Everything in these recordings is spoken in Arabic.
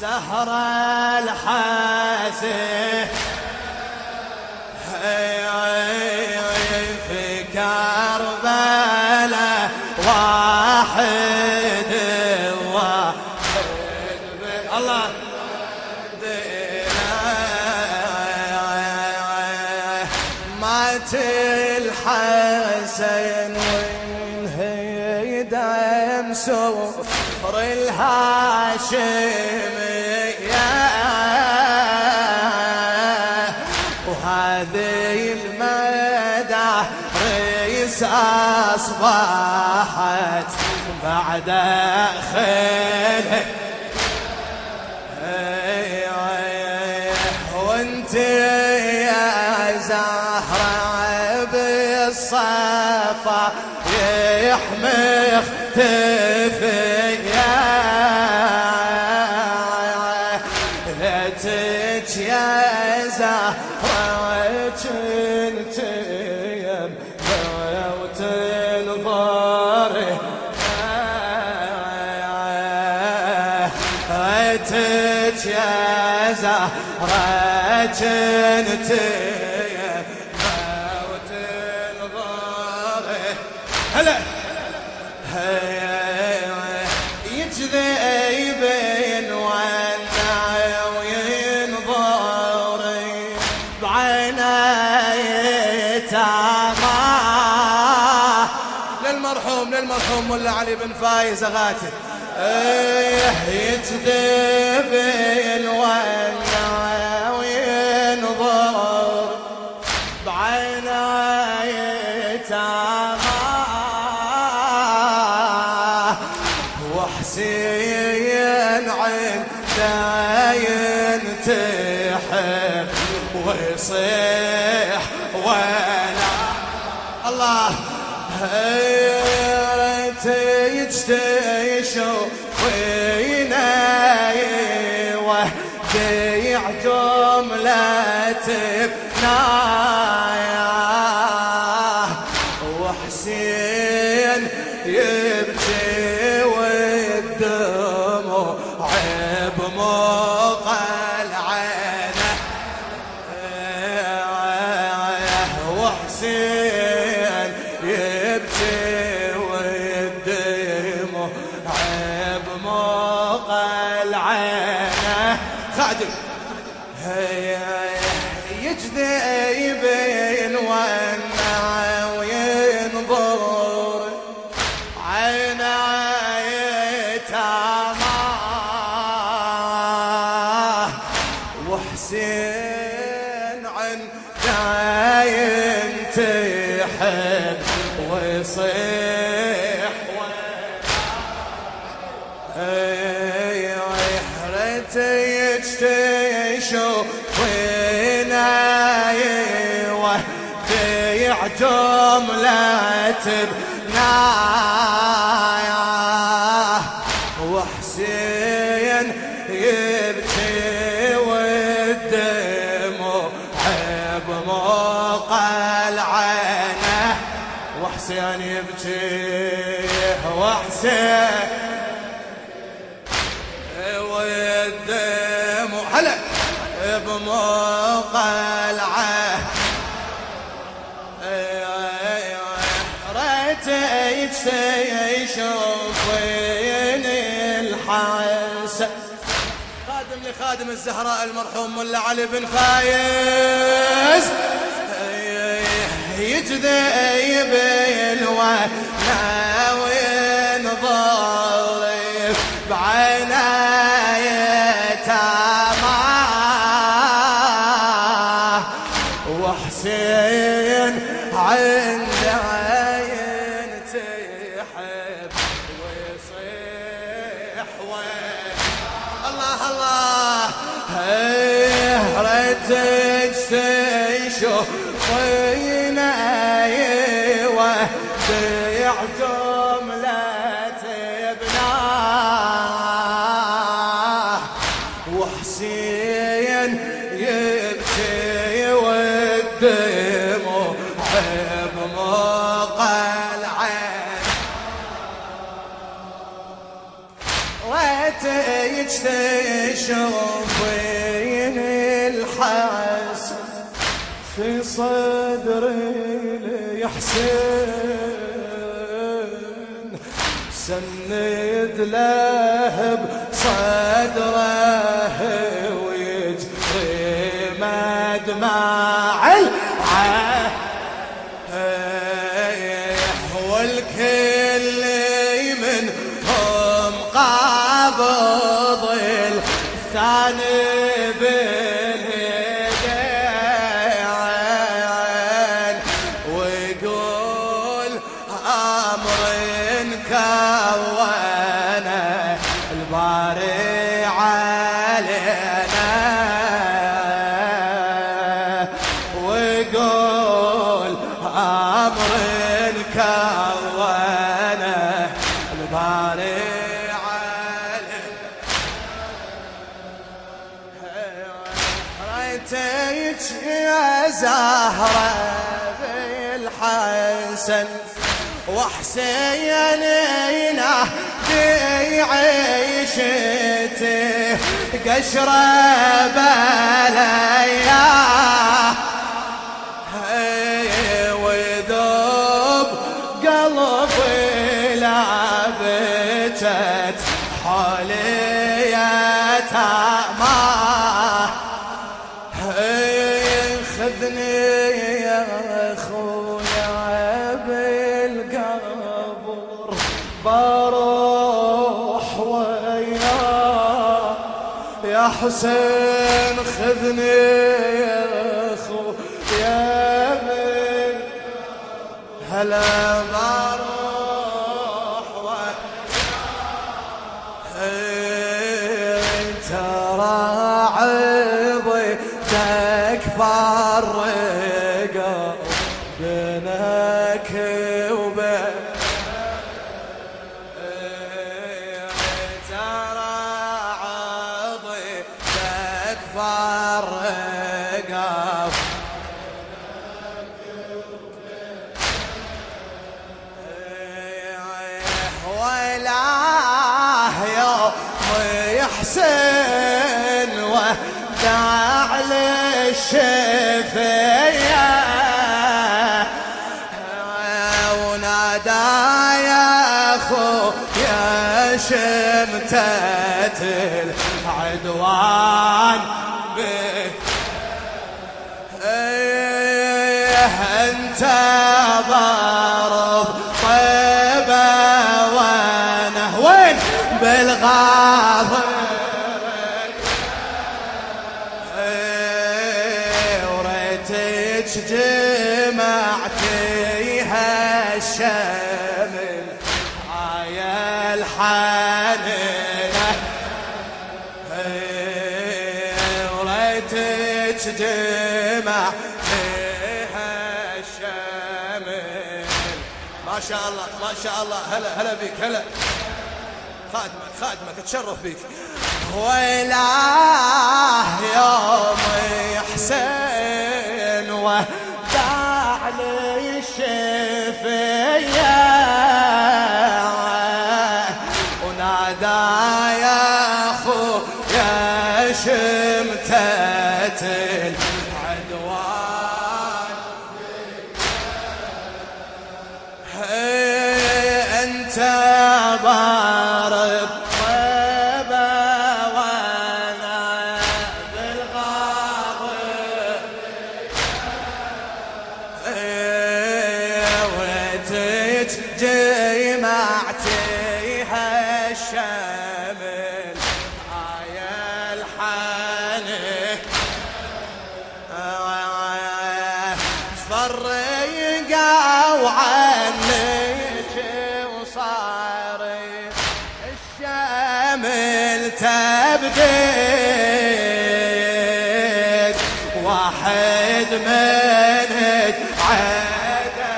زهرة الحاسه في كربلاء واحد واحد. الله. مات الحسن وينهي دم سفر الهاشمية المدى ريس أصبحت بعد خيله وانت يا زهرة بالصفا يحمي اختفيا وتنظري هلا يجذبين وأنا بعيني تمام للمرحوم للمرحوم ملا علي بن فايز أغاتي. أيه يجذب ينتحب ويصيح ولا الله تشوفينا وبيع جملة بنايا. وحسين يبكي والدموع عيب خادم يجذب وأنا وينظر عيني تمام وحسين عن داين تحب ويصيح حرتي وتيع جملة بنايا وحسين يبكي والدموع بموقع العينة. وحسين يبكي وحسين والدموع هلا بموقع العين يشوفين الحسن خادم لخادم الزهراء المرحوم ملا علي بن فايز. يجذب الونا تشوف وينا بيع جملة ابناه وحسين يبكي والدموع بموقع العين. ريتك في صدري الحسين سند له بصدره ويجري مدمع أمر كونه الباري علينا. ويقول أمر كونه الباري ريتك يا زهرة بالحسن. وحسين ينهدي عيشته قشرة بلايا وذوب قلبي لعبتت حوليتها يا حسين خذني يا اخويا بال هلا بروح وياه ترى عظي تكفر ولا يوم يحسن ودع للشفية ونادى يا أخو يا شمتة. الشمل عيا الحنينه وريتك جمع فيها الشمل ما شاء الله ما شاء الله. هلا هلا بك هلا. خادمك خادمك اتشرف بك. ويلا ضارب طيبة وأنا بالغاضب ويتك جمعتيها الشمل عيا الحني فرقوا تبديك واحد منك عدا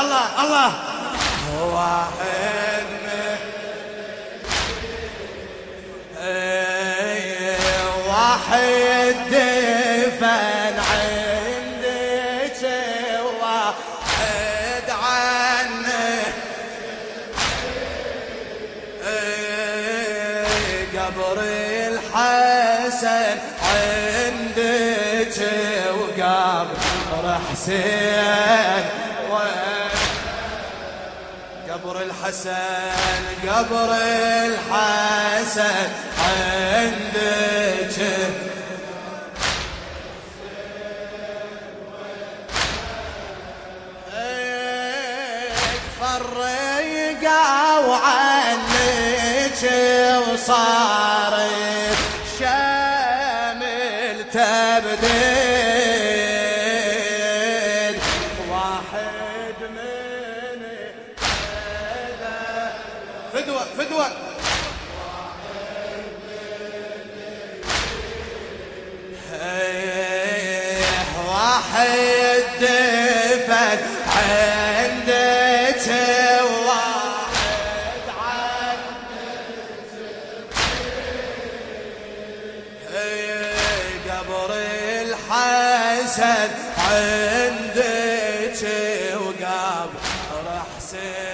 الله الله. واحد منك. واحد دفن إيه، قبر الحسن عندك وقبر حسين قبر الحسن قبر الحسن عندك. فرقوا وصارت شامل تبديل. واحد من فدوة فدوة. واحد قبر الحسن عندك وقبر حسين